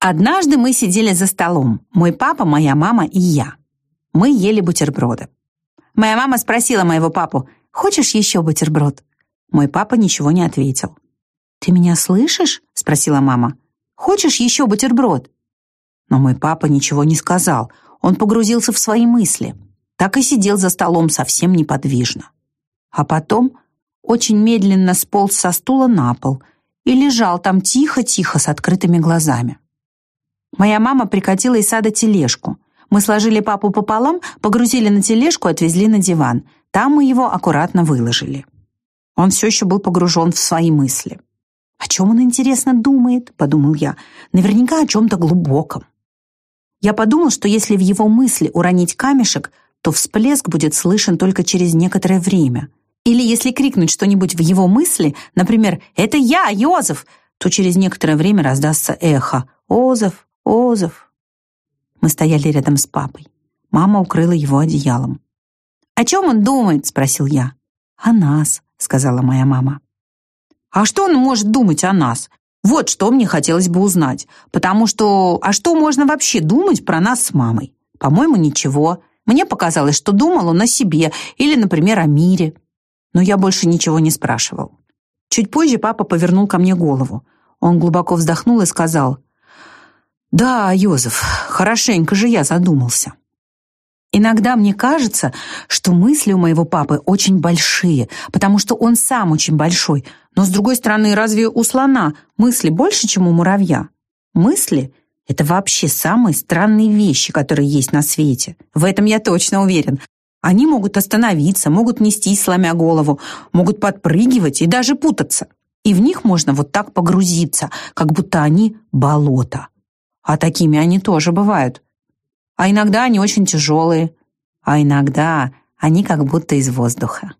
Однажды мы сидели за столом, мой папа, моя мама и я. Мы ели бутерброды. Моя мама спросила моего папу, «Хочешь еще бутерброд?» Мой папа ничего не ответил. «Ты меня слышишь?» — спросила мама. «Хочешь еще бутерброд?» Но мой папа ничего не сказал. Он погрузился в свои мысли. Так и сидел за столом совсем неподвижно. А потом очень медленно сполз со стула на пол и лежал там тихо-тихо с открытыми глазами. Моя мама прикатила из сада тележку. Мы сложили папу пополам, погрузили на тележку отвезли на диван. Там мы его аккуратно выложили. Он все еще был погружен в свои мысли. «О чем он, интересно, думает?» — подумал я. «Наверняка о чем-то глубоком». Я подумал, что если в его мысли уронить камешек, то всплеск будет слышен только через некоторое время. Или если крикнуть что-нибудь в его мысли, например, «Это я, Йозеф!», то через некоторое время раздастся эхо «Озов, Озов!». Мы стояли рядом с папой. Мама укрыла его одеялом. «О чем он думает?» — спросил я. «О нас», — сказала моя мама. «А что он может думать о нас? Вот что мне хотелось бы узнать. Потому что... А что можно вообще думать про нас с мамой? По-моему, ничего. Мне показалось, что думал он о себе или, например, о мире. Но я больше ничего не спрашивал. Чуть позже папа повернул ко мне голову. Он глубоко вздохнул и сказал, «Да, Йозеф, хорошенько же я задумался». Иногда мне кажется, что мысли у моего папы очень большие, потому что он сам очень большой. Но, с другой стороны, разве у слона мысли больше, чем у муравья? Мысли — это вообще самые странные вещи, которые есть на свете. В этом я точно уверен. Они могут остановиться, могут нестись, сломя голову, могут подпрыгивать и даже путаться. И в них можно вот так погрузиться, как будто они болото. А такими они тоже бывают а иногда они очень тяжелые, а иногда они как будто из воздуха.